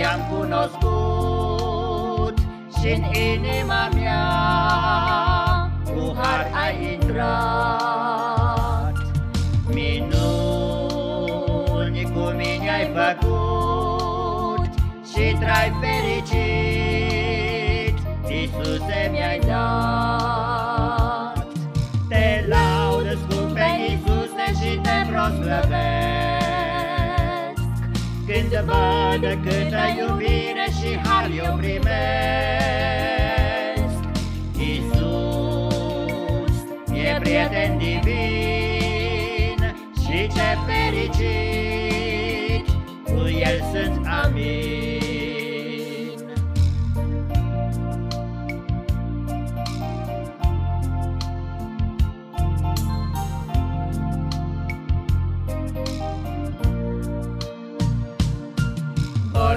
eu te-am cunoscut și în inima mea cu har ai intrat. Minuni cu mine ai făcut și trai fericit, Iisuse mi-ai dat. Văd câtă iubire și har eu primesc. Iisus e prieten divin Și ce fericit Cu El sunt amin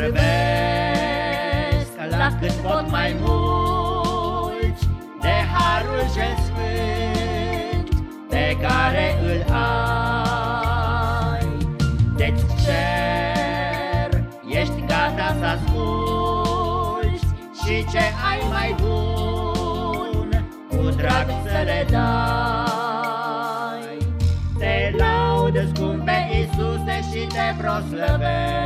vorbesc la cât pot mai mulți de harul cel sfânt pe care îl ai. Deci cer, ești gata să asculți și ce ai mai bun, cu drag să le dai. Te laud, scumpe Iisuse, și te proslăvesc.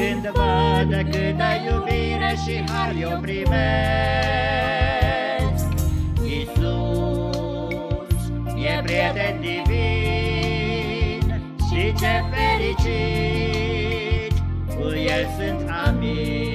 Când văd câtă iubire și har eu primesc Iisus e prieten divin Și ce fericit Cu El sunt amin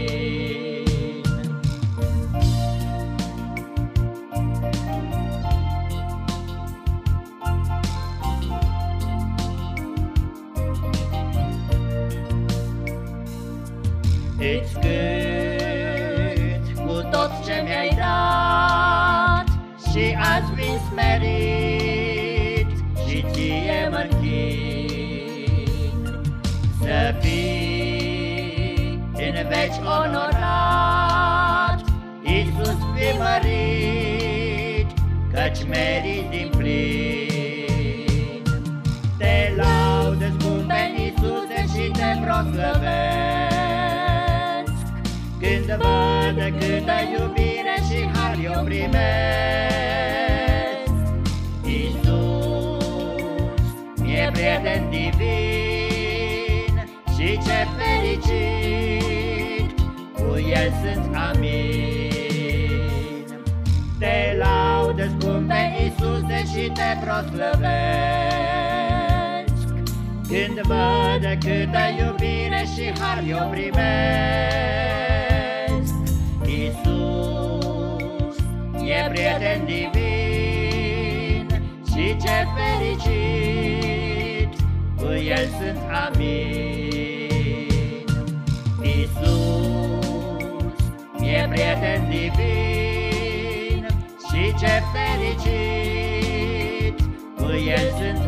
Îți cânt cu tot ce mi-ai dat Și azi vin smerit și ție mă Să fii în veci onorat Iisus fi mărit, căci meriți din plin când văd câtă iubire și har eu primesc Iisus e prieten divin Și ce fericit Cu El sunt amin. Te laud, scumpe Iisuse, și te proslăvesc. Când văd câtă iubire și har eu primesc fericit, cu el sunt amin. Iisus e prieten divin și ce fericit, cu el sunt